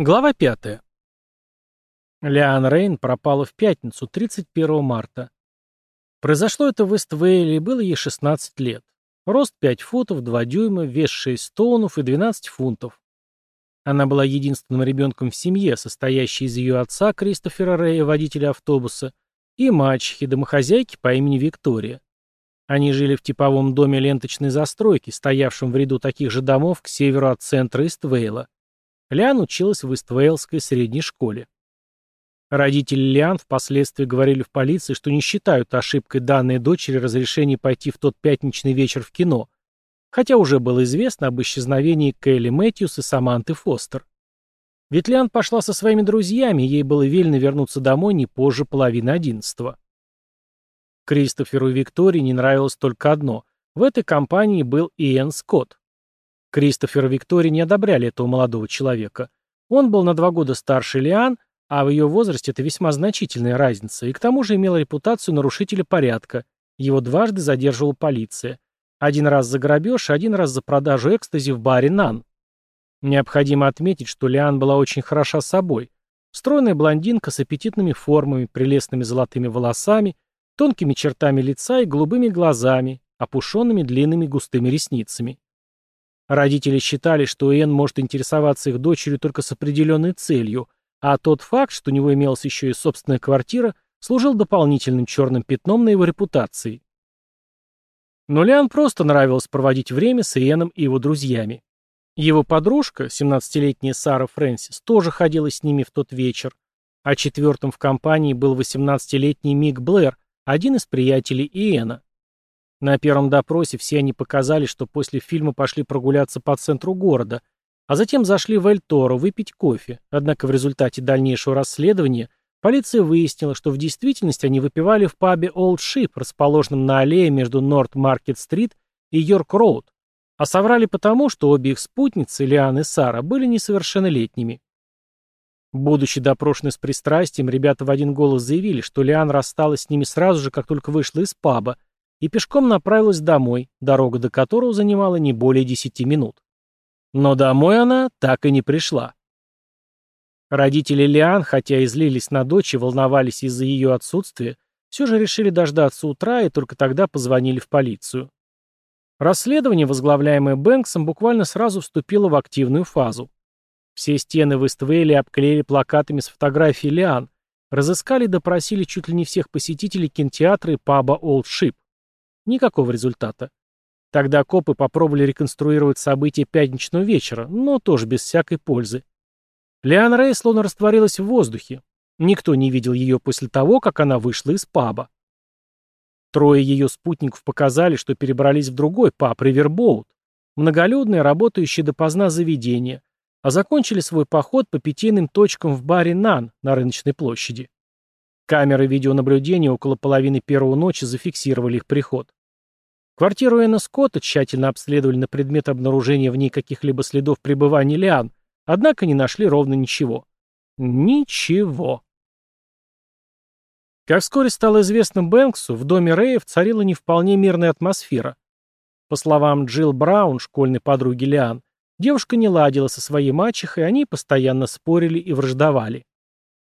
Глава 5. Лиан Рейн пропала в пятницу, 31 марта. Произошло это в Эствейле. и было ей 16 лет. Рост 5 футов, 2 дюйма, вес 6 стоунов и 12 фунтов. Она была единственным ребенком в семье, состоящей из ее отца Кристофера Рея, водителя автобуса, и мачехи, домохозяйки по имени Виктория. Они жили в типовом доме ленточной застройки, стоявшем в ряду таких же домов к северу от центра Иствейла. Лиан училась в Иствейлской средней школе. Родители Лиан впоследствии говорили в полиции, что не считают ошибкой данной дочери разрешение пойти в тот пятничный вечер в кино, хотя уже было известно об исчезновении Кэлли Мэтьюс и Саманты Фостер. Ведь Лиан пошла со своими друзьями, ей было велено вернуться домой не позже половины одиннадцатого. Кристоферу Виктории не нравилось только одно – в этой компании был Иэн Скотт. Кристофер и Виктория не одобряли этого молодого человека. Он был на два года старше Лиан, а в ее возрасте это весьма значительная разница, и к тому же имел репутацию нарушителя порядка. Его дважды задерживала полиция. Один раз за грабеж один раз за продажу экстази в баре «Нан». Необходимо отметить, что Лиан была очень хороша собой. Стройная блондинка с аппетитными формами, прелестными золотыми волосами – тонкими чертами лица и голубыми глазами, опушенными длинными густыми ресницами. Родители считали, что Энн может интересоваться их дочерью только с определенной целью, а тот факт, что у него имелась еще и собственная квартира, служил дополнительным черным пятном на его репутации. Но Лиан просто нравилось проводить время с Иеном и его друзьями. Его подружка, 17-летняя Сара Фрэнсис, тоже ходила с ними в тот вечер, а четвертым в компании был 18-летний Мик Блэр, один из приятелей Иена. На первом допросе все они показали, что после фильма пошли прогуляться по центру города, а затем зашли в Эль Торо выпить кофе. Однако в результате дальнейшего расследования полиция выяснила, что в действительности они выпивали в пабе Old Ship, расположенном на аллее между Норт Маркет-стрит и Йорк-Роуд, а соврали потому, что обе их спутницы, Лиан и Сара, были несовершеннолетними. Будучи допрошены с пристрастием, ребята в один голос заявили, что Лиан рассталась с ними сразу же, как только вышла из паба, и пешком направилась домой, дорога до которого занимала не более десяти минут. Но домой она так и не пришла. Родители Лиан, хотя и злились на дочь и волновались из-за ее отсутствия, все же решили дождаться утра и только тогда позвонили в полицию. Расследование, возглавляемое Бэнксом, буквально сразу вступило в активную фазу. Все стены выставили и обклеили плакатами с фотографией Лиан. Разыскали и допросили чуть ли не всех посетителей кинотеатра и паба Олд Шип. Никакого результата. Тогда копы попробовали реконструировать события пятничного вечера, но тоже без всякой пользы. Лиан Рей словно растворилась в воздухе. Никто не видел ее после того, как она вышла из паба. Трое ее спутников показали, что перебрались в другой паб Ривербоут, многолюдное, работающее допоздна заведение, а закончили свой поход по питейным точкам в баре «Нан» на рыночной площади. Камеры видеонаблюдения около половины первого ночи зафиксировали их приход. Квартиру Энна Скотта тщательно обследовали на предмет обнаружения в ней каких-либо следов пребывания лиан, однако не нашли ровно ничего. Ничего. Как вскоре стало известно Бэнксу, в доме Рэев царила не вполне мирная атмосфера. По словам Джилл Браун, школьной подруги Лиан, Девушка не ладила со своей мачехой, они постоянно спорили и враждовали.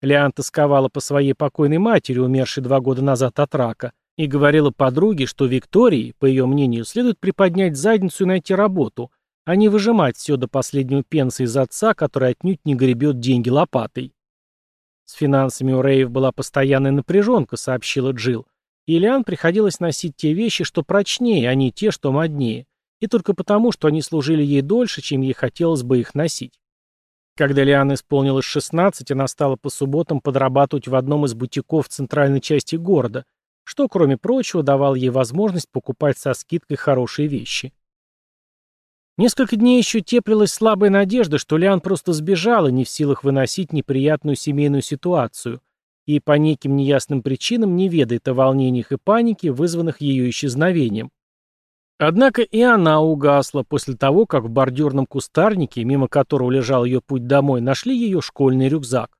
Лиан тосковала по своей покойной матери, умершей два года назад от рака, и говорила подруге, что Виктории, по ее мнению, следует приподнять задницу и найти работу, а не выжимать все до последнего пенса из отца, который отнюдь не гребет деньги лопатой. С финансами у Рейв была постоянная напряженка, сообщила Джилл, и Лиан приходилось носить те вещи, что прочнее, а не те, что моднее и только потому, что они служили ей дольше, чем ей хотелось бы их носить. Когда Лиана исполнилось 16, она стала по субботам подрабатывать в одном из бутиков в центральной части города, что, кроме прочего, давало ей возможность покупать со скидкой хорошие вещи. Несколько дней еще теплилась слабая надежда, что Лиан просто сбежала, не в силах выносить неприятную семейную ситуацию, и по неким неясным причинам не ведает о волнениях и панике, вызванных ее исчезновением. Однако и она угасла после того, как в бордюрном кустарнике, мимо которого лежал ее путь домой, нашли ее школьный рюкзак.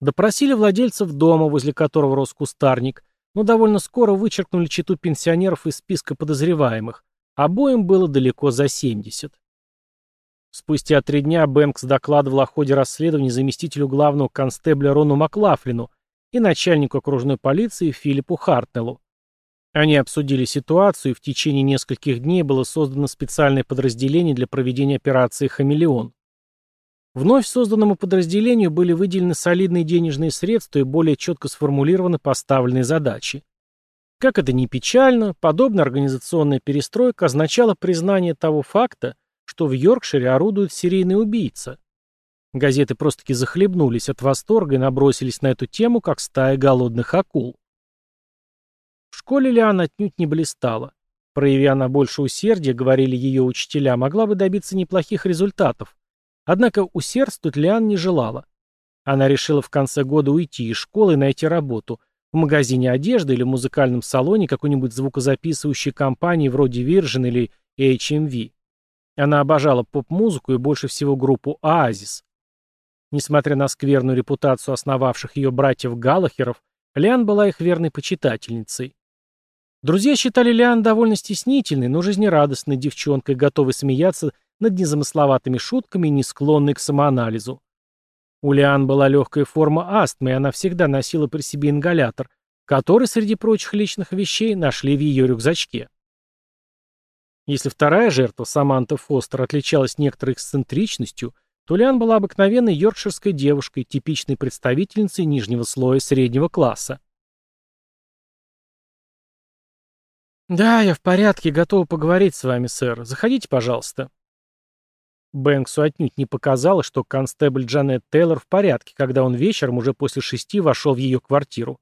Допросили владельцев дома, возле которого рос кустарник, но довольно скоро вычеркнули читу пенсионеров из списка подозреваемых. Обоим было далеко за 70. Спустя три дня Бэнкс докладывал о ходе расследования заместителю главного констебля Рону Маклафлину и начальнику окружной полиции Филиппу Хартнеллу. Они обсудили ситуацию, и в течение нескольких дней было создано специальное подразделение для проведения операции «Хамелеон». Вновь созданному подразделению были выделены солидные денежные средства и более четко сформулированы поставленные задачи. Как это ни печально, подобная организационная перестройка означала признание того факта, что в Йоркшире орудует серийный убийца. Газеты просто-таки захлебнулись от восторга и набросились на эту тему, как стая голодных акул. В школе Лиана отнюдь не блистала. Проявя она больше усердия, говорили ее учителя, могла бы добиться неплохих результатов. Однако усердствовать Лиан не желала. Она решила в конце года уйти из школы и найти работу. В магазине одежды или в музыкальном салоне какой-нибудь звукозаписывающей компании вроде Virgin или HMV. Она обожала поп-музыку и больше всего группу «Оазис». Несмотря на скверную репутацию основавших ее братьев Галлахеров, Лиан была их верной почитательницей. Друзья считали Лиан довольно стеснительной, но жизнерадостной девчонкой, готовой смеяться над незамысловатыми шутками и не склонной к самоанализу. У Лиан была легкая форма астмы, и она всегда носила при себе ингалятор, который, среди прочих личных вещей, нашли в ее рюкзачке. Если вторая жертва, Саманта Фостер, отличалась некоторой эксцентричностью, то Лиан была обыкновенной йоркширской девушкой, типичной представительницей нижнего слоя среднего класса. «Да, я в порядке, готова поговорить с вами, сэр. Заходите, пожалуйста». Бэнксу отнюдь не показало, что констебль Джанет Тейлор в порядке, когда он вечером уже после шести вошел в ее квартиру.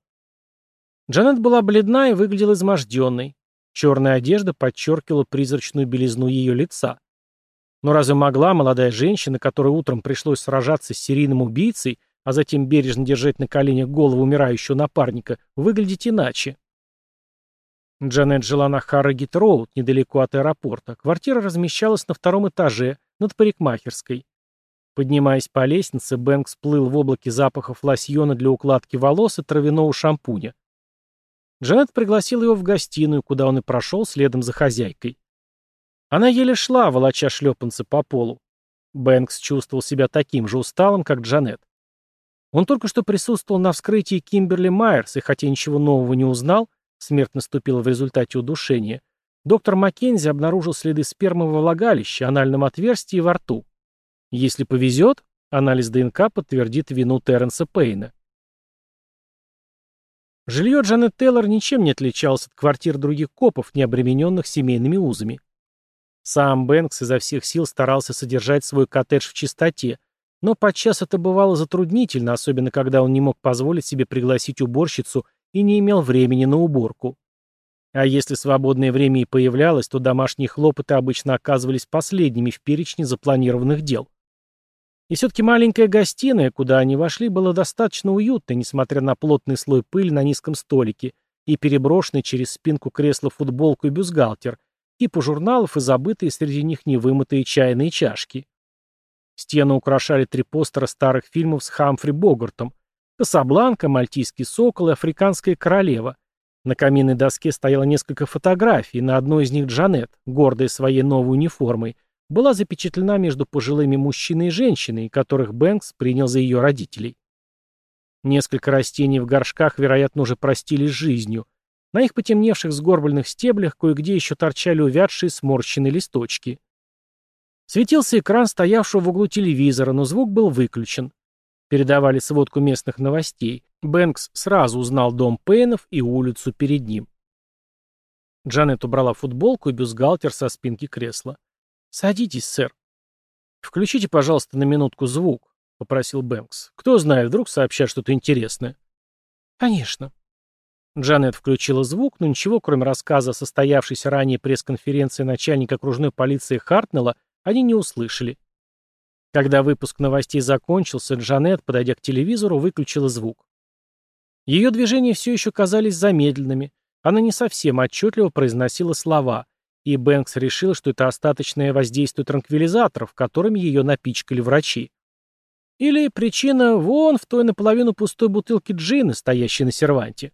Джанет была бледна и выглядела изможденной. Черная одежда подчеркивала призрачную белизну ее лица. Но разве могла молодая женщина, которой утром пришлось сражаться с серийным убийцей, а затем бережно держать на коленях голову умирающего напарника, выглядеть иначе? Джанет жила на Харрогит-Роуд, недалеко от аэропорта. Квартира размещалась на втором этаже, над парикмахерской. Поднимаясь по лестнице, Бэнкс плыл в облаке запахов лосьона для укладки волос и травяного шампуня. Джанет пригласил его в гостиную, куда он и прошел следом за хозяйкой. Она еле шла, волоча шлепанцы по полу. Бэнкс чувствовал себя таким же усталым, как Джанет. Он только что присутствовал на вскрытии Кимберли Майерс, и хотя ничего нового не узнал, Смерть наступила в результате удушения. Доктор Маккензи обнаружил следы спермы во влагалище, анальном отверстии и во рту. Если повезет, анализ ДНК подтвердит вину Терренса Пейна. Жилье Джанет Тейлор ничем не отличалось от квартир других копов, не обремененных семейными узами. Сам Бэнкс изо всех сил старался содержать свой коттедж в чистоте, но подчас это бывало затруднительно, особенно когда он не мог позволить себе пригласить уборщицу и не имел времени на уборку. А если свободное время и появлялось, то домашние хлопоты обычно оказывались последними в перечне запланированных дел. И все-таки маленькая гостиная, куда они вошли, была достаточно уютной, несмотря на плотный слой пыли на низком столике и переброшенный через спинку кресла футболку и бюстгальтер, и по журналов и забытые среди них невымытые чайные чашки. Стены украшали три постера старых фильмов с Хамфри Богартом, Касабланка, Мальтийский сокол и Африканская королева. На каминной доске стояло несколько фотографий, на одной из них Джанет, гордая своей новой униформой, была запечатлена между пожилыми мужчиной и женщиной, которых Бэнкс принял за ее родителей. Несколько растений в горшках, вероятно, уже простили жизнью. На их потемневших сгорбленных стеблях кое-где еще торчали увядшие сморщенные листочки. Светился экран стоявшего в углу телевизора, но звук был выключен. Передавали сводку местных новостей. Бэнкс сразу узнал дом Пейнов и улицу перед ним. Джанет убрала футболку и бюстгальтер со спинки кресла. «Садитесь, сэр». «Включите, пожалуйста, на минутку звук», — попросил Бэнкс. «Кто знает, вдруг сообщат что-то интересное». «Конечно». Джанет включила звук, но ничего, кроме рассказа о состоявшейся ранее пресс-конференции начальника окружной полиции Хартнелла, они не услышали. Когда выпуск новостей закончился, Джанет, подойдя к телевизору, выключила звук. Ее движения все еще казались замедленными, она не совсем отчетливо произносила слова, и Бэнкс решил, что это остаточное воздействие транквилизаторов, которыми ее напичкали врачи. Или причина вон в той наполовину пустой бутылке джина, стоящей на серванте.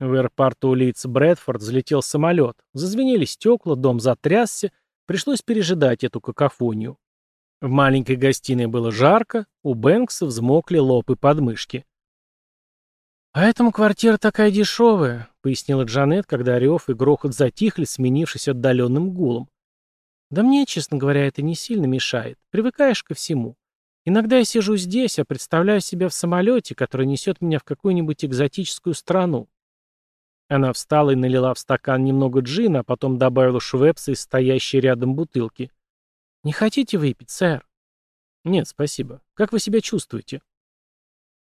В аэропорту лиц Брэдфорд взлетел самолет. Зазвенели стекла, дом затрясся. Пришлось пережидать эту какофонию. В маленькой гостиной было жарко, у Бэнкса взмокли лоб и подмышки. «А «Поэтому квартира такая дешевая», — пояснила Джанет, когда рев и грохот затихли, сменившись отдаленным гулом. «Да мне, честно говоря, это не сильно мешает. Привыкаешь ко всему. Иногда я сижу здесь, а представляю себя в самолете, который несет меня в какую-нибудь экзотическую страну». Она встала и налила в стакан немного джина, а потом добавила швепса из стоящей рядом бутылки. «Не хотите выпить, сэр?» «Нет, спасибо. Как вы себя чувствуете?»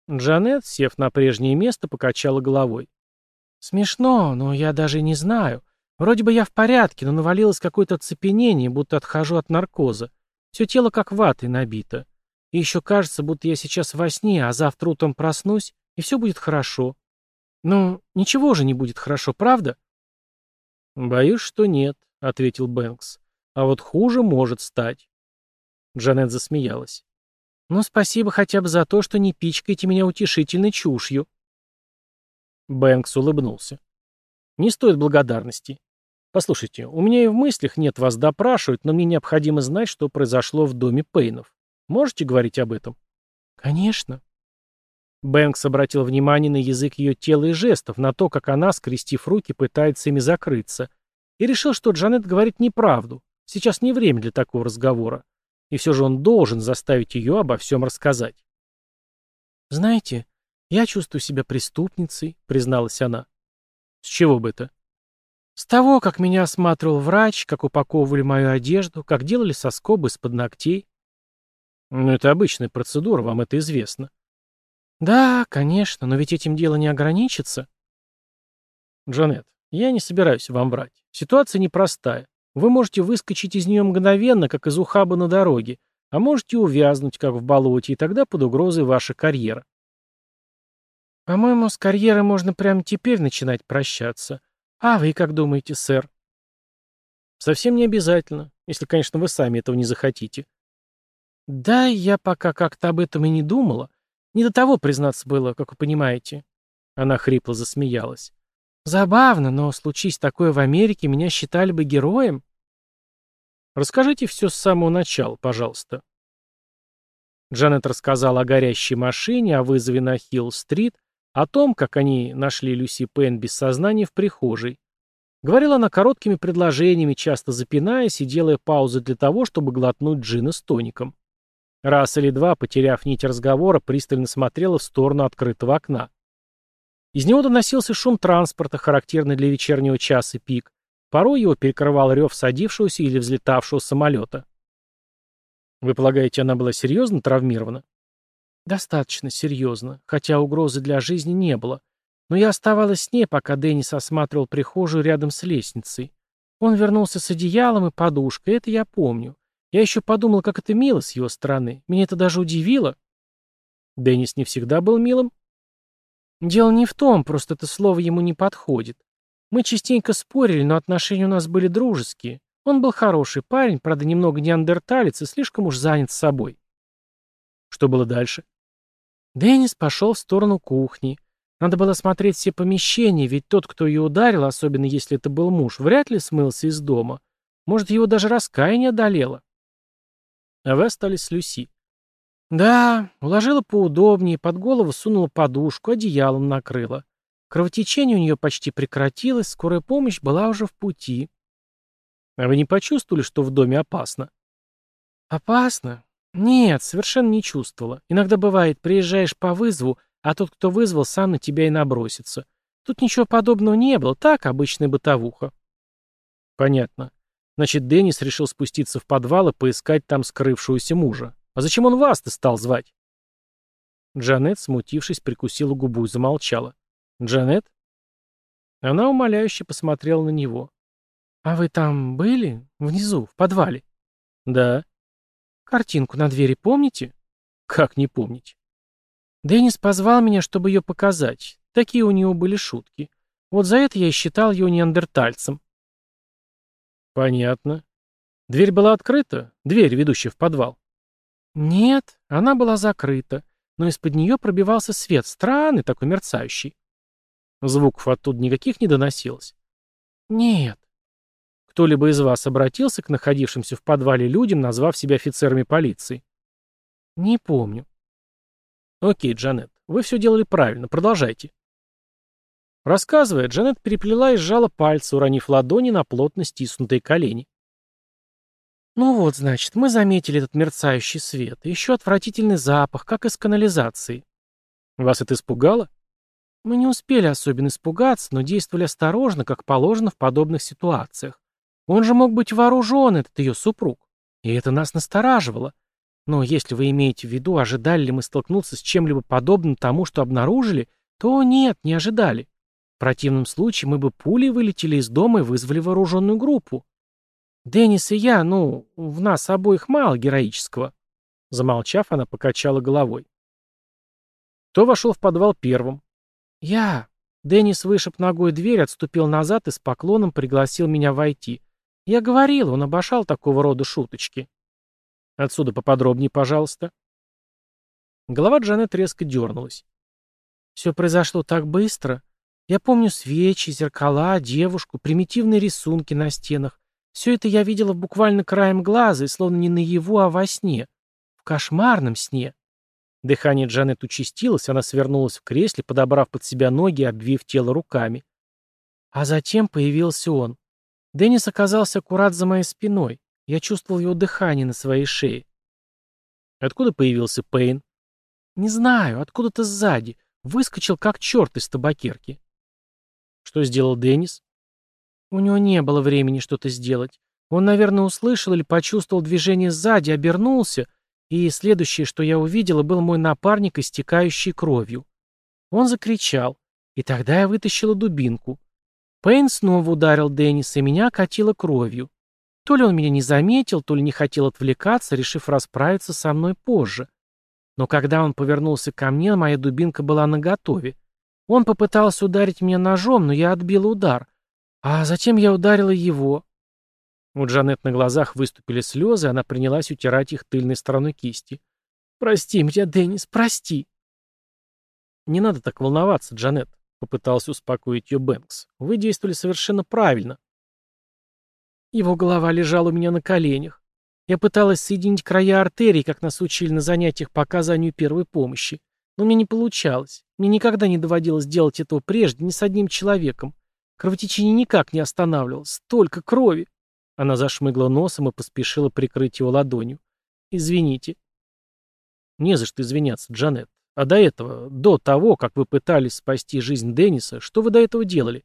Джанет, сев на прежнее место, покачала головой. «Смешно, но я даже не знаю. Вроде бы я в порядке, но навалилось какое-то оцепенение, будто отхожу от наркоза. Все тело как ватой набито. И еще кажется, будто я сейчас во сне, а завтра утром проснусь, и все будет хорошо. Ну, ничего же не будет хорошо, правда?» «Боюсь, что нет», — ответил Бэнкс. А вот хуже может стать. Джанет засмеялась. «Ну, спасибо хотя бы за то, что не пичкаете меня утешительной чушью». Бэнкс улыбнулся. «Не стоит благодарности. Послушайте, у меня и в мыслях нет вас допрашивать, но мне необходимо знать, что произошло в доме Пейнов. Можете говорить об этом?» «Конечно». Бэнкс обратил внимание на язык ее тела и жестов, на то, как она, скрестив руки, пытается ими закрыться, и решил, что Джанет говорит неправду, Сейчас не время для такого разговора. И все же он должен заставить ее обо всем рассказать. «Знаете, я чувствую себя преступницей», — призналась она. «С чего бы это?» «С того, как меня осматривал врач, как упаковывали мою одежду, как делали соскобы из-под ногтей». «Ну, это обычная процедура, вам это известно». «Да, конечно, но ведь этим дело не ограничится». «Джанет, я не собираюсь вам врать. Ситуация непростая. Вы можете выскочить из нее мгновенно, как из ухаба на дороге, а можете увязнуть, как в болоте, и тогда под угрозой ваша карьера. По-моему, с карьеры можно прямо теперь начинать прощаться. А вы как думаете, сэр? Совсем не обязательно, если, конечно, вы сами этого не захотите. Да, я пока как-то об этом и не думала. Не до того, признаться, было, как вы понимаете. Она хрипло засмеялась. Забавно, но случись такое в Америке, меня считали бы героем. Расскажите все с самого начала, пожалуйста. Джанет рассказала о горящей машине, о вызове на Хилл-стрит, о том, как они нашли Люси Пен без сознания в прихожей. Говорила она короткими предложениями, часто запинаясь и делая паузы для того, чтобы глотнуть джина с тоником. Раз или два, потеряв нить разговора, пристально смотрела в сторону открытого окна. Из него доносился шум транспорта, характерный для вечернего часа пик. Порой его перекрывал рев садившегося или взлетавшего самолета. «Вы полагаете, она была серьезно травмирована?» «Достаточно серьезно, хотя угрозы для жизни не было. Но я оставалась с ней, пока Деннис осматривал прихожую рядом с лестницей. Он вернулся с одеялом и подушкой, это я помню. Я еще подумал, как это мило с его стороны. Меня это даже удивило». «Деннис не всегда был милым?» Дело не в том, просто это слово ему не подходит. Мы частенько спорили, но отношения у нас были дружеские. Он был хороший парень, правда, немного неандерталец и слишком уж занят собой. Что было дальше? Деннис пошел в сторону кухни. Надо было смотреть все помещения, ведь тот, кто ее ударил, особенно если это был муж, вряд ли смылся из дома. Может, его даже раскаяние одолело. А вы остались с Люси. Да, уложила поудобнее, под голову сунула подушку, а одеялом накрыла. Кровотечение у нее почти прекратилось, скорая помощь была уже в пути. А вы не почувствовали, что в доме опасно? Опасно? Нет, совершенно не чувствовала. Иногда бывает, приезжаешь по вызову, а тот, кто вызвал, сам на тебя и набросится. Тут ничего подобного не было, так, обычная бытовуха. Понятно. Значит, Деннис решил спуститься в подвал и поискать там скрывшегося мужа. А зачем он вас-то стал звать?» Джанет, смутившись, прикусила губу и замолчала. «Джанет?» Она умоляюще посмотрела на него. «А вы там были? Внизу, в подвале?» «Да». «Картинку на двери помните?» «Как не помнить?» Деннис позвал меня, чтобы ее показать. Такие у него были шутки. Вот за это я и считал ее неандертальцем. Понятно. Дверь была открыта? Дверь, ведущая в подвал. Нет, она была закрыта, но из-под нее пробивался свет, странный такой мерцающий. Звуков оттуда никаких не доносилось. Нет. Кто-либо из вас обратился к находившимся в подвале людям, назвав себя офицерами полиции? Не помню. Окей, Джанет, вы все делали правильно, продолжайте. Рассказывая, Джанет переплела и сжала пальцы, уронив ладони на плотно стиснутые колени. Ну вот, значит, мы заметили этот мерцающий свет, и еще отвратительный запах, как из канализации. Вас это испугало? Мы не успели особенно испугаться, но действовали осторожно, как положено в подобных ситуациях. Он же мог быть вооружен, этот ее супруг. И это нас настораживало. Но если вы имеете в виду, ожидали ли мы столкнуться с чем-либо подобным тому, что обнаружили, то нет, не ожидали. В противном случае мы бы пулей вылетели из дома и вызвали вооруженную группу. «Деннис и я, ну, в нас обоих мало героического». Замолчав, она покачала головой. Кто вошел в подвал первым? «Я». Деннис вышиб ногой дверь, отступил назад и с поклоном пригласил меня войти. Я говорил, он обошал такого рода шуточки. Отсюда поподробнее, пожалуйста. Голова Джанет резко дернулась. Все произошло так быстро. Я помню свечи, зеркала, девушку, примитивные рисунки на стенах. Все это я видела буквально краем глаза и словно не наяву, а во сне. В кошмарном сне. Дыхание Джанет участилось, она свернулась в кресле, подобрав под себя ноги и обвив тело руками. А затем появился он. Деннис оказался аккурат за моей спиной. Я чувствовал его дыхание на своей шее. Откуда появился Пейн? Не знаю, откуда-то сзади. Выскочил как черт из табакерки. Что сделал Деннис? У него не было времени что-то сделать. Он, наверное, услышал или почувствовал движение сзади, обернулся, и следующее, что я увидела, был мой напарник, истекающий кровью. Он закричал, и тогда я вытащила дубинку. Пейн снова ударил Денниса, и меня катило кровью. То ли он меня не заметил, то ли не хотел отвлекаться, решив расправиться со мной позже. Но когда он повернулся ко мне, моя дубинка была наготове. Он попытался ударить меня ножом, но я отбила удар. «А затем я ударила его». У Джанет на глазах выступили слезы, она принялась утирать их тыльной стороной кисти. «Прости меня, Деннис, прости!» «Не надо так волноваться, Джанет», — попытался успокоить ее Бэнкс. «Вы действовали совершенно правильно». Его голова лежала у меня на коленях. Я пыталась соединить края артерий, как нас учили на занятиях по оказанию первой помощи. Но мне не получалось. Мне никогда не доводилось делать этого прежде ни с одним человеком. Кровотечение никак не останавливалось. Столько крови. Она зашмыгла носом и поспешила прикрыть его ладонью. «Извините». «Не за что извиняться, Джанет. А до этого, до того, как вы пытались спасти жизнь Денниса, что вы до этого делали?»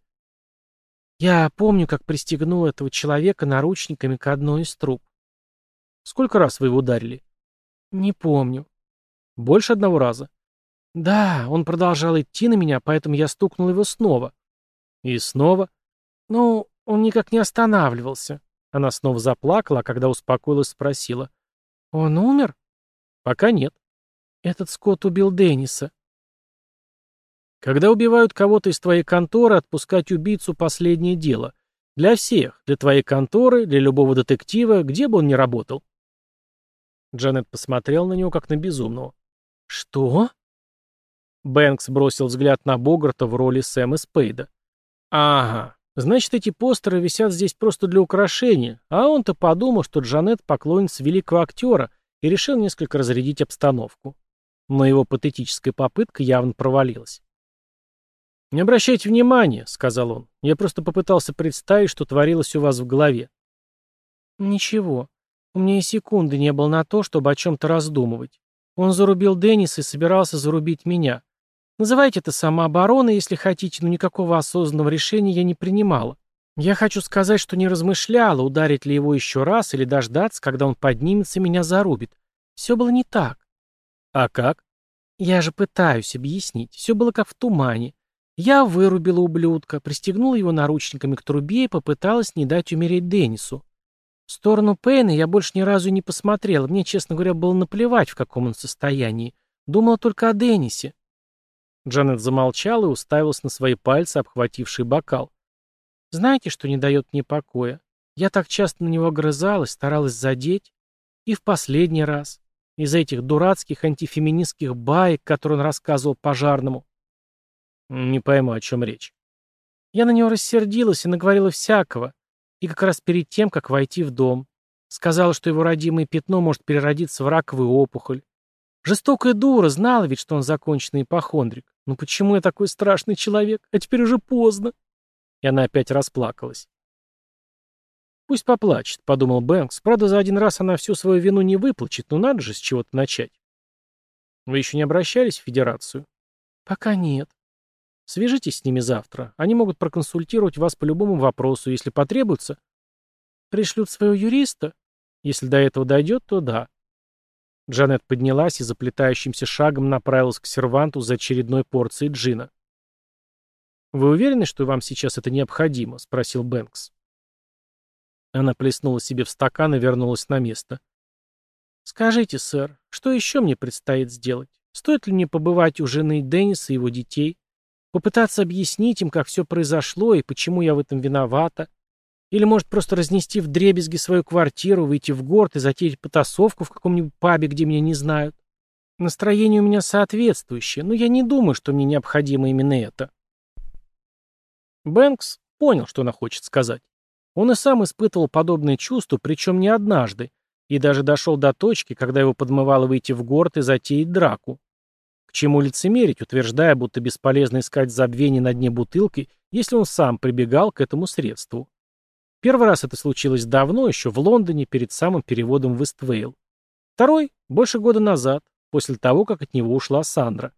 «Я помню, как пристегнул этого человека наручниками к одной из труб. Сколько раз вы его ударили?» «Не помню». «Больше одного раза?» «Да, он продолжал идти на меня, поэтому я стукнул его снова». И снова... Ну, он никак не останавливался. Она снова заплакала, а когда успокоилась, спросила. «Он умер?» «Пока нет». «Этот скот убил Денниса». «Когда убивают кого-то из твоей конторы, отпускать убийцу — последнее дело. Для всех. Для твоей конторы, для любого детектива, где бы он ни работал». Джанет посмотрел на него, как на безумного. «Что?» Бэнкс бросил взгляд на Богарта в роли Сэма Спейда. «Ага, значит, эти постеры висят здесь просто для украшения, а он-то подумал, что Джанет поклонница великого актера и решил несколько разрядить обстановку. Но его патетическая попытка явно провалилась. «Не обращайте внимания», — сказал он. «Я просто попытался представить, что творилось у вас в голове». «Ничего. У меня и секунды не было на то, чтобы о чем-то раздумывать. Он зарубил Денниса и собирался зарубить меня. Называйте это самообороной, если хотите, но никакого осознанного решения я не принимала. Я хочу сказать, что не размышляла, ударить ли его еще раз или дождаться, когда он поднимется и меня зарубит. Все было не так. А как? Я же пытаюсь объяснить. Все было как в тумане. Я вырубила ублюдка, пристегнула его наручниками к трубе и попыталась не дать умереть Денису. В сторону Пейна я больше ни разу не посмотрела. Мне, честно говоря, было наплевать, в каком он состоянии. Думала только о Денисе. Джанет замолчала и уставилась на свои пальцы, обхватившие бокал. «Знаете, что не дает мне покоя? Я так часто на него грызалась, старалась задеть. И в последний раз. Из этих дурацких антифеминистских баек, которые он рассказывал пожарному». «Не пойму, о чем речь». Я на него рассердилась и наговорила всякого. И как раз перед тем, как войти в дом. Сказала, что его родимое пятно может переродиться в раковую опухоль. Жестокая дура, знала ведь, что он законченный ипохондрик. Ну почему я такой страшный человек? А теперь уже поздно. И она опять расплакалась. Пусть поплачет, подумал Бэнкс. Правда, за один раз она всю свою вину не выплачет, но надо же с чего-то начать. Вы еще не обращались в Федерацию? Пока нет. Свяжитесь с ними завтра. Они могут проконсультировать вас по любому вопросу, если потребуется. Пришлют своего юриста? Если до этого дойдет, то да. Джанет поднялась и заплетающимся шагом направилась к серванту за очередной порцией джина. «Вы уверены, что вам сейчас это необходимо?» — спросил Бэнкс. Она плеснула себе в стакан и вернулась на место. «Скажите, сэр, что еще мне предстоит сделать? Стоит ли мне побывать у жены Денниса и его детей? Попытаться объяснить им, как все произошло и почему я в этом виновата? Или может просто разнести в дребезги свою квартиру, выйти в город и затеять потасовку в каком-нибудь пабе, где меня не знают. Настроение у меня соответствующее, но я не думаю, что мне необходимо именно это. Бэнкс понял, что она хочет сказать. Он и сам испытывал подобные чувства, причем не однажды, и даже дошел до точки, когда его подмывало выйти в город и затеять драку. К чему лицемерить, утверждая, будто бесполезно искать забвение на дне бутылки, если он сам прибегал к этому средству. Первый раз это случилось давно, еще в Лондоне, перед самым переводом в Иствейл. Второй — больше года назад, после того, как от него ушла Сандра.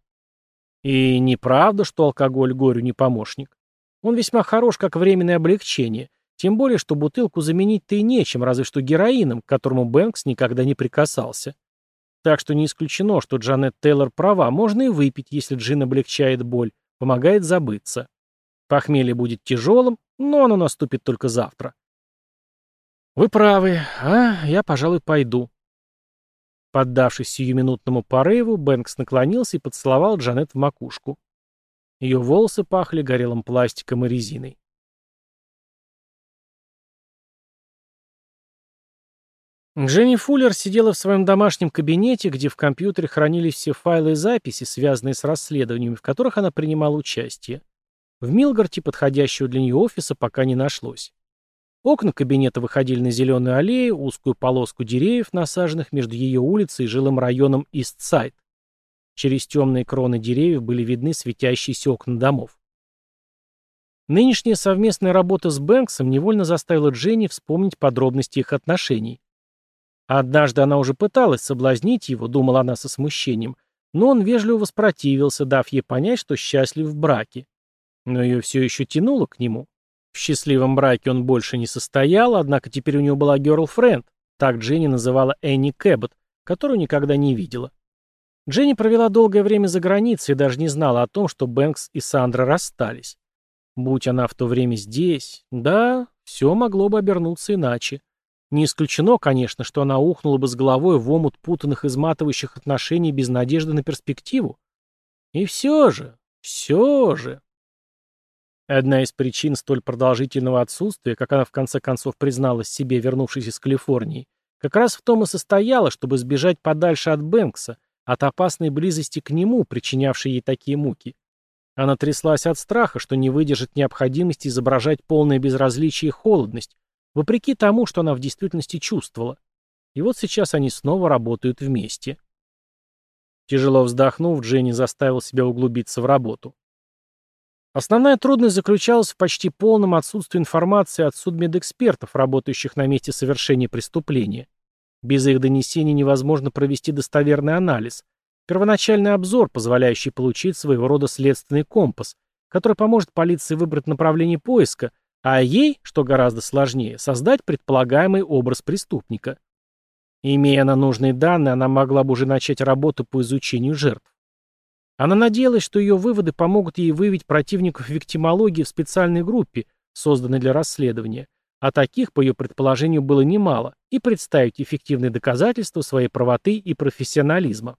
И неправда, что алкоголь горю не помощник. Он весьма хорош как временное облегчение, тем более, что бутылку заменить-то и нечем, разве что героином, к которому Бэнкс никогда не прикасался. Так что не исключено, что Джанет Тейлор права, можно и выпить, если джин облегчает боль, помогает забыться. Похмелье будет тяжелым, но оно наступит только завтра. Вы правы, а я, пожалуй, пойду. Поддавшись сиюминутному порыву, Бэнкс наклонился и поцеловал Джанет в макушку. Ее волосы пахли горелым пластиком и резиной. Дженни Фуллер сидела в своем домашнем кабинете, где в компьютере хранились все файлы и записи, связанные с расследованиями, в которых она принимала участие. В Милгарте подходящего для нее офиса пока не нашлось. Окна кабинета выходили на зеленую аллею, узкую полоску деревьев, насаженных между ее улицей и жилым районом Истсайд. Через темные кроны деревьев были видны светящиеся окна домов. Нынешняя совместная работа с Бэнксом невольно заставила Дженни вспомнить подробности их отношений. Однажды она уже пыталась соблазнить его, думала она со смущением, но он вежливо воспротивился, дав ей понять, что счастлив в браке. Но ее все еще тянуло к нему. В счастливом браке он больше не состоял, однако теперь у него была girlfriend, так Дженни называла Энни Кэббот, которую никогда не видела. Дженни провела долгое время за границей и даже не знала о том, что Бэнкс и Сандра расстались. Будь она в то время здесь, да, все могло бы обернуться иначе. Не исключено, конечно, что она ухнула бы с головой в омут путанных изматывающих отношений без надежды на перспективу. И все же, все же... Одна из причин столь продолжительного отсутствия, как она в конце концов призналась себе, вернувшись из Калифорнии, как раз в том и состояла, чтобы сбежать подальше от Бэнкса, от опасной близости к нему, причинявшей ей такие муки. Она тряслась от страха, что не выдержит необходимости изображать полное безразличие и холодность, вопреки тому, что она в действительности чувствовала. И вот сейчас они снова работают вместе. Тяжело вздохнув, Дженни заставил себя углубиться в работу. Основная трудность заключалась в почти полном отсутствии информации от судмедэкспертов, работающих на месте совершения преступления. Без их донесений невозможно провести достоверный анализ, первоначальный обзор, позволяющий получить своего рода следственный компас, который поможет полиции выбрать направление поиска, а ей, что гораздо сложнее, создать предполагаемый образ преступника. Имея на нужные данные, она могла бы уже начать работу по изучению жертв. Она надеялась, что ее выводы помогут ей выявить противников виктимологии в специальной группе, созданной для расследования, а таких, по ее предположению, было немало, и представить эффективные доказательства своей правоты и профессионализма.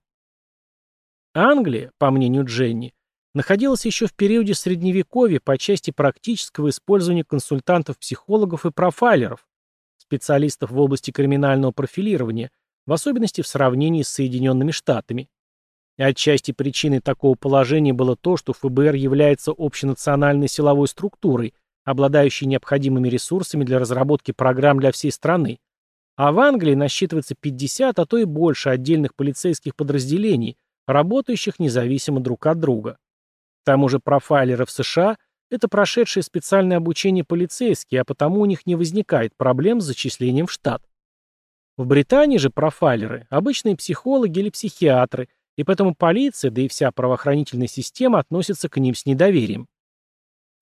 Англия, по мнению Дженни, находилась еще в периоде Средневековья по части практического использования консультантов-психологов и профайлеров, специалистов в области криминального профилирования, в особенности в сравнении с Соединенными Штатами, Отчасти причиной такого положения было то, что ФБР является общенациональной силовой структурой, обладающей необходимыми ресурсами для разработки программ для всей страны. А в Англии насчитывается 50, а то и больше отдельных полицейских подразделений, работающих независимо друг от друга. К тому же профайлеры в США – это прошедшие специальное обучение полицейские, а потому у них не возникает проблем с зачислением в штат. В Британии же профайлеры – обычные психологи или психиатры – и поэтому полиция, да и вся правоохранительная система относятся к ним с недоверием.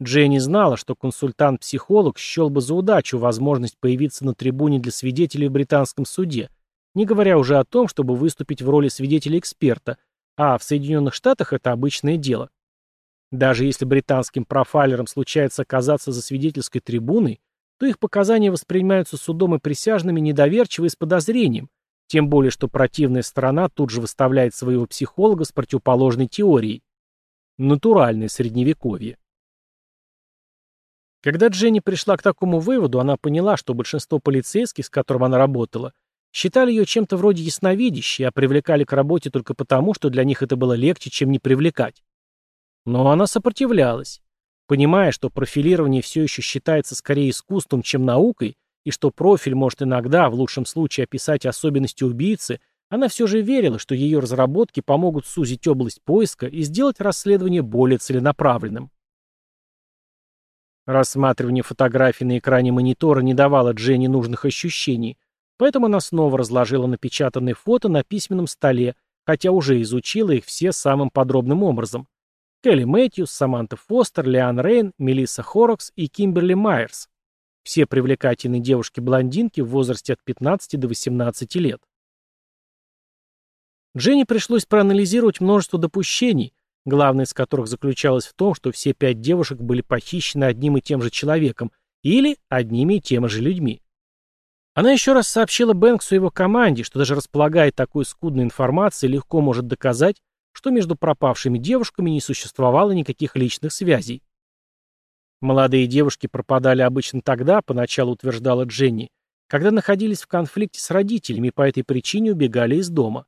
Дженни знала, что консультант-психолог счел бы за удачу возможность появиться на трибуне для свидетелей в британском суде, не говоря уже о том, чтобы выступить в роли свидетеля-эксперта, а в Соединенных Штатах это обычное дело. Даже если британским профайлерам случается оказаться за свидетельской трибуной, то их показания воспринимаются судом и присяжными недоверчиво и с подозрением, тем более, что противная сторона тут же выставляет своего психолога с противоположной теорией. Натуральное средневековье. Когда Дженни пришла к такому выводу, она поняла, что большинство полицейских, с которым она работала, считали ее чем-то вроде ясновидящей, а привлекали к работе только потому, что для них это было легче, чем не привлекать. Но она сопротивлялась. Понимая, что профилирование все еще считается скорее искусством, чем наукой, и что профиль может иногда, в лучшем случае, описать особенности убийцы, она все же верила, что ее разработки помогут сузить область поиска и сделать расследование более целенаправленным. Рассматривание фотографий на экране монитора не давало Дженни нужных ощущений, поэтому она снова разложила напечатанные фото на письменном столе, хотя уже изучила их все самым подробным образом. Келли Мэтьюс, Саманта Фостер, Леан Рейн, Мелисса Хорокс и Кимберли Майерс. Все привлекательные девушки-блондинки в возрасте от 15 до 18 лет. Дженни пришлось проанализировать множество допущений, главное из которых заключалось в том, что все пять девушек были похищены одним и тем же человеком или одними и теми же людьми. Она еще раз сообщила Бэнксу и его команде, что даже располагая такой скудной информацией, легко может доказать, что между пропавшими девушками не существовало никаких личных связей. Молодые девушки пропадали обычно тогда, поначалу утверждала Дженни, когда находились в конфликте с родителями и по этой причине убегали из дома.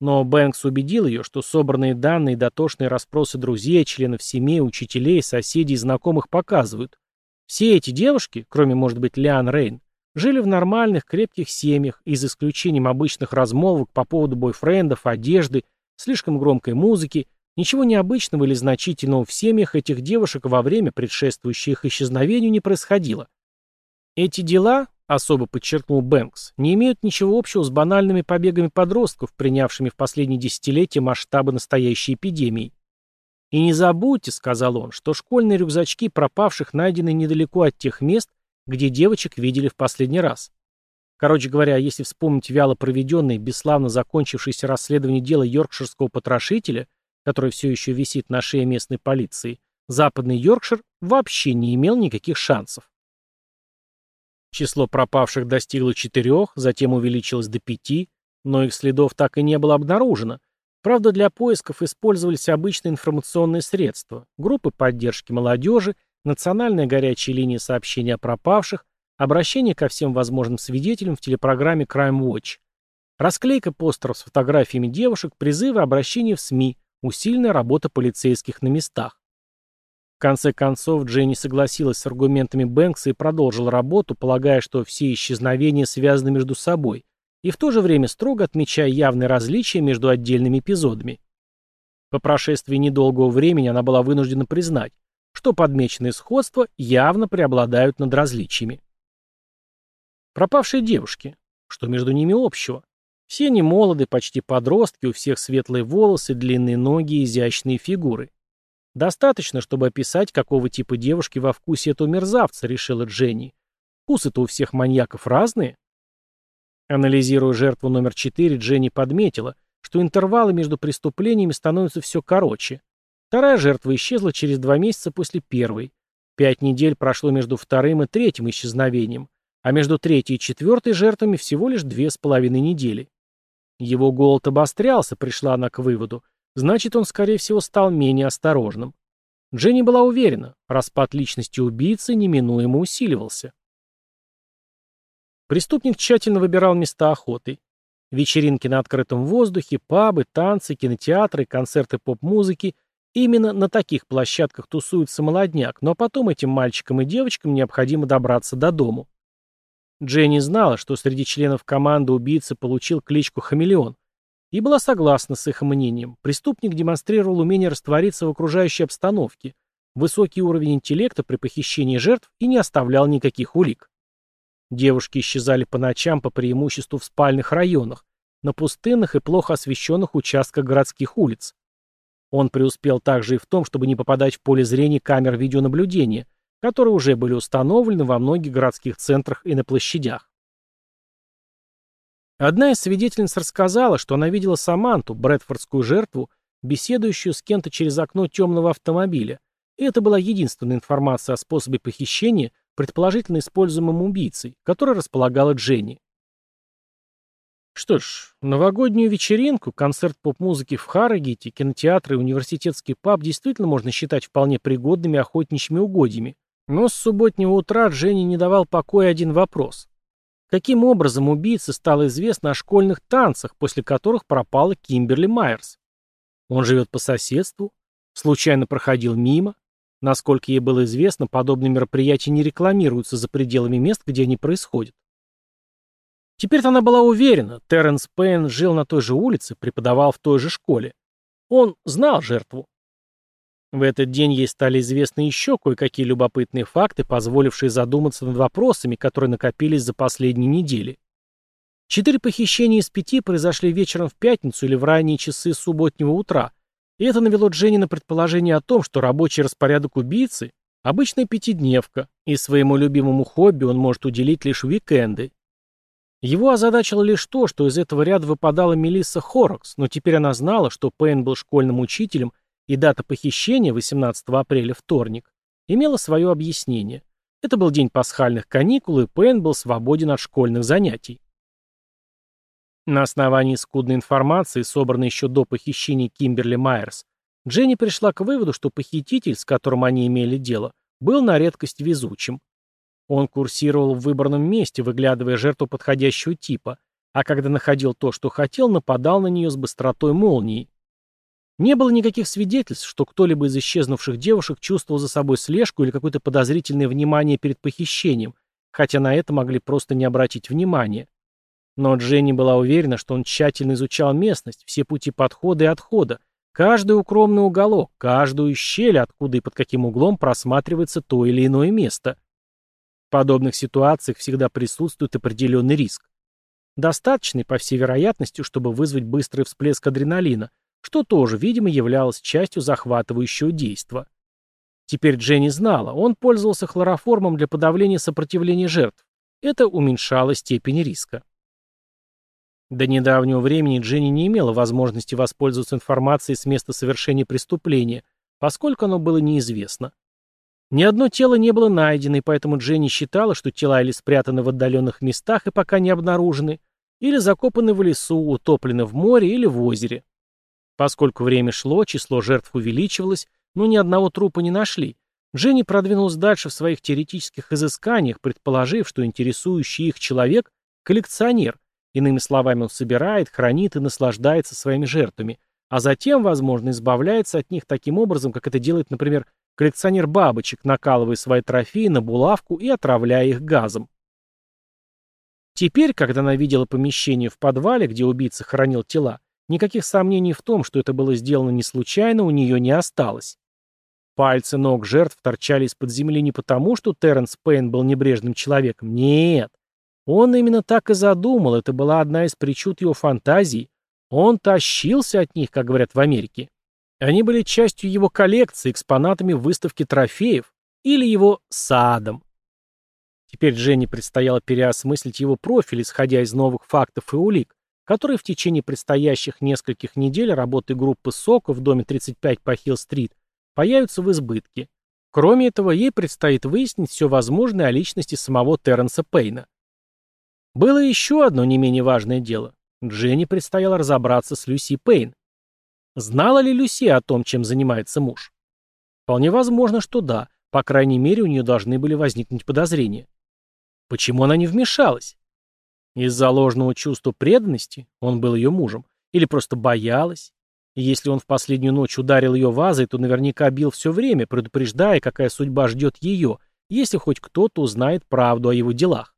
Но Бэнкс убедил ее, что собранные данные и дотошные расспросы друзей, членов семьи, учителей, соседей и знакомых показывают. Все эти девушки, кроме, может быть, Лиан Рейн, жили в нормальных, крепких семьях, и за исключением обычных размолвок по поводу бойфрендов, одежды, слишком громкой музыки – Ничего необычного или значительного в семьях этих девушек во время предшествующих их исчезновению не происходило. Эти дела, особо подчеркнул Бэнкс, не имеют ничего общего с банальными побегами подростков, принявшими в последние десятилетия масштабы настоящей эпидемии. «И не забудьте», — сказал он, — «что школьные рюкзачки пропавших найдены недалеко от тех мест, где девочек видели в последний раз». Короче говоря, если вспомнить вяло проведенное, бесславно закончившееся расследование дела йоркширского потрошителя — который все еще висит на шее местной полиции, западный Йоркшир вообще не имел никаких шансов. Число пропавших достигло четырех, затем увеличилось до пяти, но их следов так и не было обнаружено. Правда, для поисков использовались обычные информационные средства, группы поддержки молодежи, национальная горячая линия сообщения о пропавших, обращение ко всем возможным свидетелям в телепрограмме Crime Watch, расклейка постеров с фотографиями девушек, призывы, обращения в СМИ, усиленная работа полицейских на местах. В конце концов, Дженни согласилась с аргументами Бэнкса и продолжила работу, полагая, что все исчезновения связаны между собой, и в то же время строго отмечая явные различия между отдельными эпизодами. По прошествии недолгого времени она была вынуждена признать, что подмеченные сходства явно преобладают над различиями. Пропавшие девушки. Что между ними общего? Все они молоды, почти подростки, у всех светлые волосы, длинные ноги, изящные фигуры. Достаточно, чтобы описать, какого типа девушки во вкусе этого мерзавца, решила Дженни. Вкусы-то у всех маньяков разные. Анализируя жертву номер четыре, Дженни подметила, что интервалы между преступлениями становятся все короче. Вторая жертва исчезла через два месяца после первой. Пять недель прошло между вторым и третьим исчезновением, а между третьей и четвертой жертвами всего лишь две с половиной недели. Его голод обострялся, пришла она к выводу. Значит, он, скорее всего, стал менее осторожным. Дженни была уверена, распад личности убийцы неминуемо усиливался. Преступник тщательно выбирал места охоты. Вечеринки на открытом воздухе, пабы, танцы, кинотеатры, концерты поп-музыки – Именно на таких площадках тусуется молодняк, но потом этим мальчикам и девочкам необходимо добраться до дому. Дженни знала, что среди членов команды убийца получил кличку «Хамелеон», и была согласна с их мнением. Преступник демонстрировал умение раствориться в окружающей обстановке, высокий уровень интеллекта при похищении жертв и не оставлял никаких улик. Девушки исчезали по ночам по преимуществу в спальных районах, на пустынных и плохо освещенных участках городских улиц. Он преуспел также и в том, чтобы не попадать в поле зрения камер видеонаблюдения – которые уже были установлены во многих городских центрах и на площадях. Одна из свидетельниц рассказала, что она видела Саманту, брэдфордскую жертву, беседующую с кем-то через окно темного автомобиля, и это была единственная информация о способе похищения, предположительно используемым убийцей, которая располагала Дженни. Что ж, новогоднюю вечеринку, концерт поп-музыки в Харрогете, кинотеатры и университетский паб действительно можно считать вполне пригодными охотничьими угодьями, но с субботнего утра Жене не давал покоя один вопрос. Каким образом убийце стало известно о школьных танцах, после которых пропала Кимберли Майерс? Он живет по соседству, случайно проходил мимо. Насколько ей было известно, подобные мероприятия не рекламируются за пределами мест, где они происходят. Теперь-то она была уверена, Терренс Пейн жил на той же улице, преподавал в той же школе. Он знал жертву. В этот день ей стали известны еще кое-какие любопытные факты, позволившие задуматься над вопросами, которые накопились за последние недели. Четыре похищения из пяти произошли вечером в пятницу или в ранние часы субботнего утра, и это навело Дженни на предположение о том, что рабочий распорядок убийцы – обычная пятидневка, и своему любимому хобби он может уделить лишь уикенды. Его озадачило лишь то, что из этого ряда выпадала Мелисса Хорокс, но теперь она знала, что Пейн был школьным учителем и дата похищения 18 апреля, вторник, имела свое объяснение. Это был день пасхальных каникул, и Пен был свободен от школьных занятий. На основании скудной информации, собранной еще до похищения Кимберли Майерс, Дженни пришла к выводу, что похититель, с которым они имели дело, был на редкость везучим. Он курсировал в выбранном месте, выглядывая жертву подходящего типа, а когда находил то, что хотел, нападал на нее с быстротой молнии. Не было никаких свидетельств, что кто-либо из исчезнувших девушек чувствовал за собой слежку или какое-то подозрительное внимание перед похищением, хотя на это могли просто не обратить внимания. Но Дженни была уверена, что он тщательно изучал местность, все пути подхода и отхода, каждый укромный уголок, каждую щель, откуда и под каким углом просматривается то или иное место. В подобных ситуациях всегда присутствует определенный риск. Достаточный, по всей вероятности, чтобы вызвать быстрый всплеск адреналина, что тоже, видимо, являлось частью захватывающего действа. Теперь Дженни знала, он пользовался хлороформом для подавления сопротивления жертв. Это уменьшало степень риска. До недавнего времени Дженни не имела возможности воспользоваться информацией с места совершения преступления, поскольку оно было неизвестно. Ни одно тело не было найдено, и поэтому Дженни считала, что тела или спрятаны в отдаленных местах и пока не обнаружены, или закопаны в лесу, утоплены в море или в озере. Поскольку время шло, число жертв увеличивалось, но ни одного трупа не нашли. Дженни продвинулась дальше в своих теоретических изысканиях, предположив, что интересующий их человек – коллекционер. Иными словами, он собирает, хранит и наслаждается своими жертвами, а затем, возможно, избавляется от них таким образом, как это делает, например, коллекционер бабочек, накалывая свои трофеи на булавку и отравляя их газом. Теперь, когда она видела помещение в подвале, где убийца хранил тела, Никаких сомнений в том, что это было сделано не случайно, у нее не осталось. Пальцы ног жертв торчали из-под земли не потому, что Терренс Пейн был небрежным человеком. Нет. Он именно так и задумал, это была одна из причуд его фантазий. Он тащился от них, как говорят в Америке. Они были частью его коллекции, экспонатами выставки трофеев или его садом. Теперь Жене предстояло переосмыслить его профиль, исходя из новых фактов и улик который в течение предстоящих нескольких недель работы группы СОК в доме 35 по Хилл-стрит появятся в избытке. Кроме этого, ей предстоит выяснить все возможное о личности самого Терренса Пейна. Было еще одно не менее важное дело. Дженни предстояло разобраться с Люси Пейн. Знала ли Люси о том, чем занимается муж? Вполне возможно, что да. По крайней мере, у нее должны были возникнуть подозрения. Почему она не вмешалась? Из-за ложного чувства преданности он был ее мужем, или просто боялась. И если он в последнюю ночь ударил ее вазой, то наверняка бил все время, предупреждая, какая судьба ждет ее, если хоть кто-то узнает правду о его делах.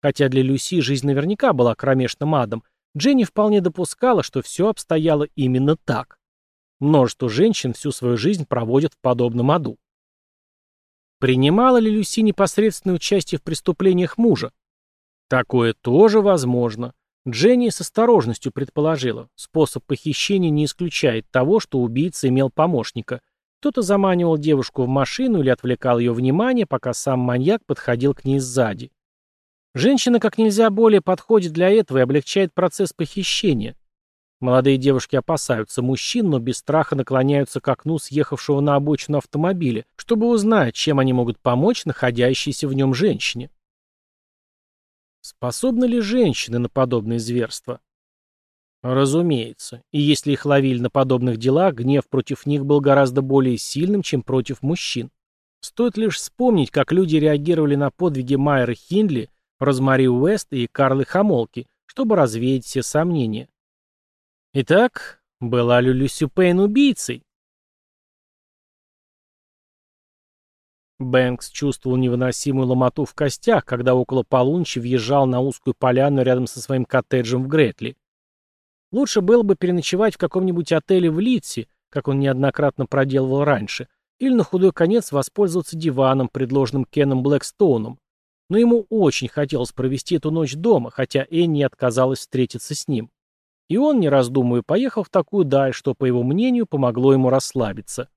Хотя для Люси жизнь наверняка была кромешным адом, Дженни вполне допускала, что все обстояло именно так. Множество женщин всю свою жизнь проводят в подобном аду. Принимала ли Люси непосредственное участие в преступлениях мужа? Такое тоже возможно. Дженни с осторожностью предположила, способ похищения не исключает того, что убийца имел помощника. Кто-то заманивал девушку в машину или отвлекал ее внимание, пока сам маньяк подходил к ней сзади. Женщина как нельзя более подходит для этого и облегчает процесс похищения. Молодые девушки опасаются мужчин, но без страха наклоняются к окну съехавшего на обочину автомобиля, чтобы узнать, чем они могут помочь находящейся в нем женщине. Способны ли женщины на подобные зверства? Разумеется. И если их ловили на подобных делах, гнев против них был гораздо более сильным, чем против мужчин. Стоит лишь вспомнить, как люди реагировали на подвиги Майера Хиндли, Розмари Уэст и Карлы Хамолки, чтобы развеять все сомнения. Итак, была ли Люсюпейн убийцей? Бэнкс чувствовал невыносимую ломоту в костях, когда около полуночи въезжал на узкую поляну рядом со своим коттеджем в Гретли. Лучше было бы переночевать в каком-нибудь отеле в Литсе, как он неоднократно проделывал раньше, или на худой конец воспользоваться диваном, предложенным Кеном Блэкстоуном. Но ему очень хотелось провести эту ночь дома, хотя Энни отказалась встретиться с ним. И он, не раздумывая, поехал в такую даль, что, по его мнению, помогло ему расслабиться.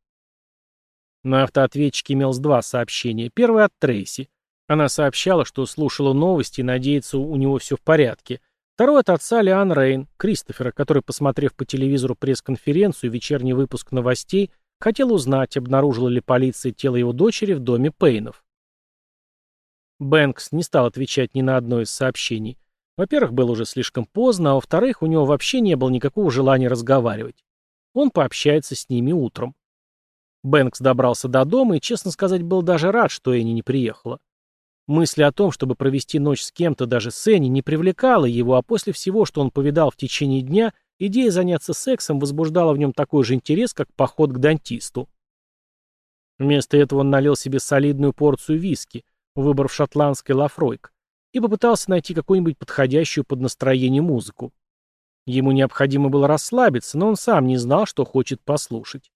На автоответчике имелось два сообщения. Первое от Трейси. Она сообщала, что слушала новости и надеется, у него все в порядке. Второе от отца Лиан Рейн, Кристофера, который, посмотрев по телевизору пресс-конференцию и вечерний выпуск новостей, хотел узнать, обнаружила ли полиция тело его дочери в доме Пейнов. Бэнкс не стал отвечать ни на одно из сообщений. Во-первых, было уже слишком поздно, а во-вторых, у него вообще не было никакого желания разговаривать. Он пообщается с ними утром. Бэнкс добрался до дома и, честно сказать, был даже рад, что Энни не приехала. Мысль о том, чтобы провести ночь с кем-то, даже с Энни, не привлекала его, а после всего, что он повидал в течение дня, идея заняться сексом возбуждала в нем такой же интерес, как поход к дантисту. Вместо этого он налил себе солидную порцию виски, выбрав шотландский лафройк, и попытался найти какую-нибудь подходящую под настроение музыку. Ему необходимо было расслабиться, но он сам не знал, что хочет послушать.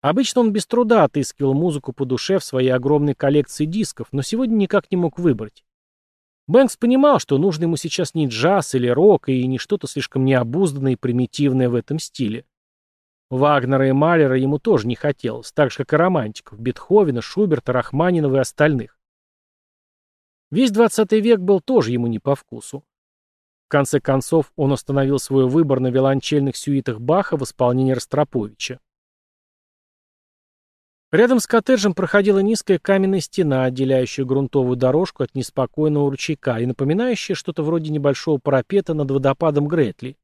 Обычно он без труда отыскивал музыку по душе в своей огромной коллекции дисков, но сегодня никак не мог выбрать. Бэнкс понимал, что нужно ему сейчас не джаз или рок, и не что-то слишком необузданное и примитивное в этом стиле. Вагнера и Малера ему тоже не хотелось, так же, как и романтиков, Бетховена, Шуберта, Рахманинова и остальных. Весь 20 век был тоже ему не по вкусу. В конце концов, он остановил свой выбор на виолончельных сюитах Баха в исполнении Ростроповича. Рядом с коттеджем проходила низкая каменная стена, отделяющая грунтовую дорожку от неспокойного ручейка и напоминающая что-то вроде небольшого парапета над водопадом Гретли.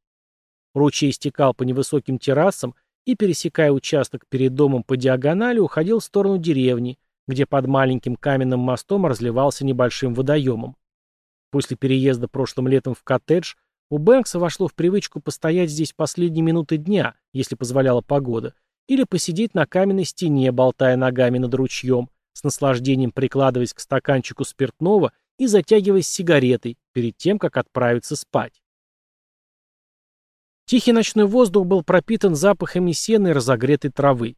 Ручей стекал по невысоким террасам и, пересекая участок перед домом по диагонали, уходил в сторону деревни, где под маленьким каменным мостом разливался небольшим водоемом. После переезда прошлым летом в коттедж у Бэнкса вошло в привычку постоять здесь последние минуты дня, если позволяла погода – или посидеть на каменной стене, болтая ногами над ручьем, с наслаждением прикладываясь к стаканчику спиртного и затягиваясь сигаретой перед тем, как отправиться спать. Тихий ночной воздух был пропитан запахами сена и разогретой травы.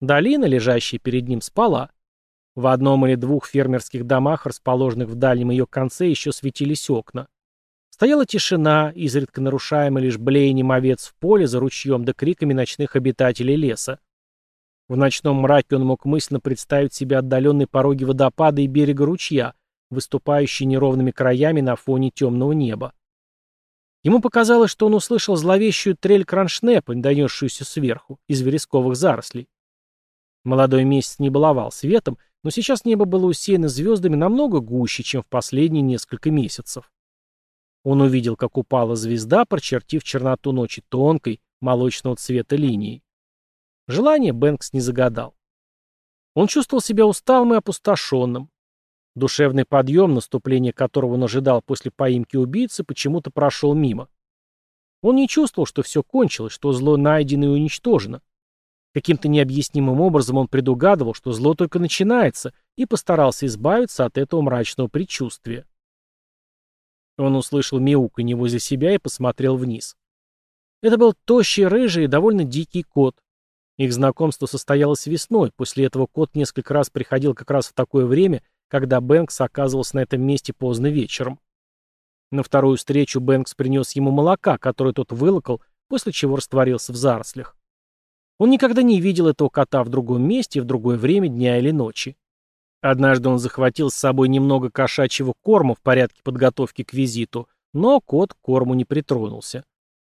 Долина, лежащая перед ним, спала. В одном или двух фермерских домах, расположенных в дальнем ее конце, еще светились окна. Стояла тишина, изредка нарушаемая лишь блеянием овец в поле за ручьем да криками ночных обитателей леса. В ночном мраке он мог мысленно представить себе отдаленные пороги водопада и берега ручья, выступающие неровными краями на фоне темного неба. Ему показалось, что он услышал зловещую трель кроншнепа, донесшуюся сверху, из вересковых зарослей. Молодой месяц не баловал светом, но сейчас небо было усеяно звездами намного гуще, чем в последние несколько месяцев. Он увидел, как упала звезда, прочертив черноту ночи тонкой, молочного цвета линии. Желание Бэнкс не загадал. Он чувствовал себя усталым и опустошенным. Душевный подъем, наступление которого он ожидал после поимки убийцы, почему-то прошел мимо. Он не чувствовал, что все кончилось, что зло найдено и уничтожено. Каким-то необъяснимым образом он предугадывал, что зло только начинается, и постарался избавиться от этого мрачного предчувствия. Он услышал мяуканье возле себя и посмотрел вниз. Это был тощий, рыжий и довольно дикий кот. Их знакомство состоялось весной, после этого кот несколько раз приходил как раз в такое время, когда Бэнкс оказывался на этом месте поздно вечером. На вторую встречу Бэнкс принес ему молока, которое тот вылокал, после чего растворился в зарослях. Он никогда не видел этого кота в другом месте в другое время дня или ночи. Однажды он захватил с собой немного кошачьего корма в порядке подготовки к визиту, но кот к корму не притронулся.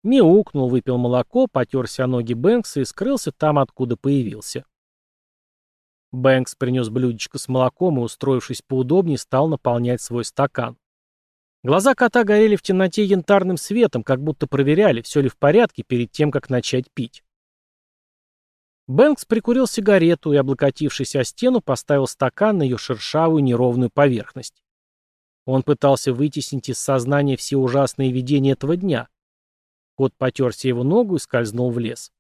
Мяукнул, выпил молоко, потерся о ноги Бэнкса и скрылся там, откуда появился. Бэнкс принес блюдечко с молоком и, устроившись поудобнее, стал наполнять свой стакан. Глаза кота горели в темноте янтарным светом, как будто проверяли, все ли в порядке перед тем, как начать пить. Бэнкс прикурил сигарету и, облокотившись о стену, поставил стакан на ее шершавую неровную поверхность. Он пытался вытеснить из сознания все ужасные видения этого дня. Кот потерся его ногу и скользнул в лес.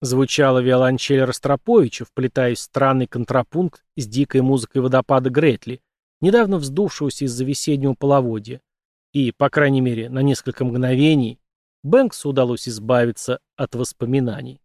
Звучала виолончель Ростроповича, вплетаясь в странный контрапункт с дикой музыкой водопада Гретли, недавно вздувшегося из-за весеннего половодья. И, по крайней мере, на несколько мгновений Бэнксу удалось избавиться от воспоминаний.